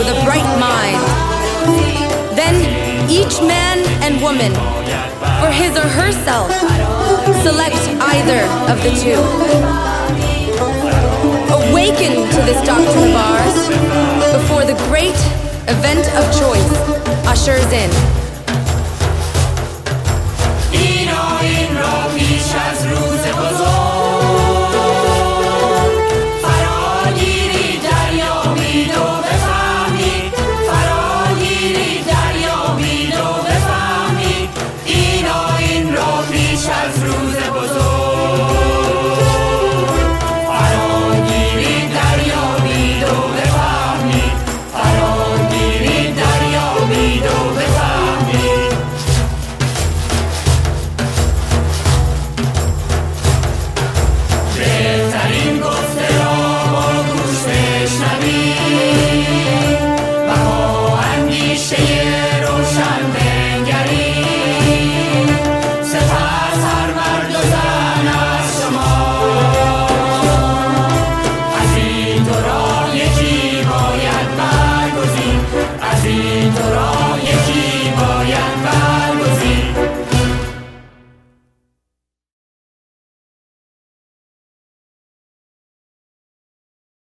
with a bright mind. Then each man and woman, for his or herself, select either of the two. Awaken to this doctrine of ours before the great event of choice ushers in.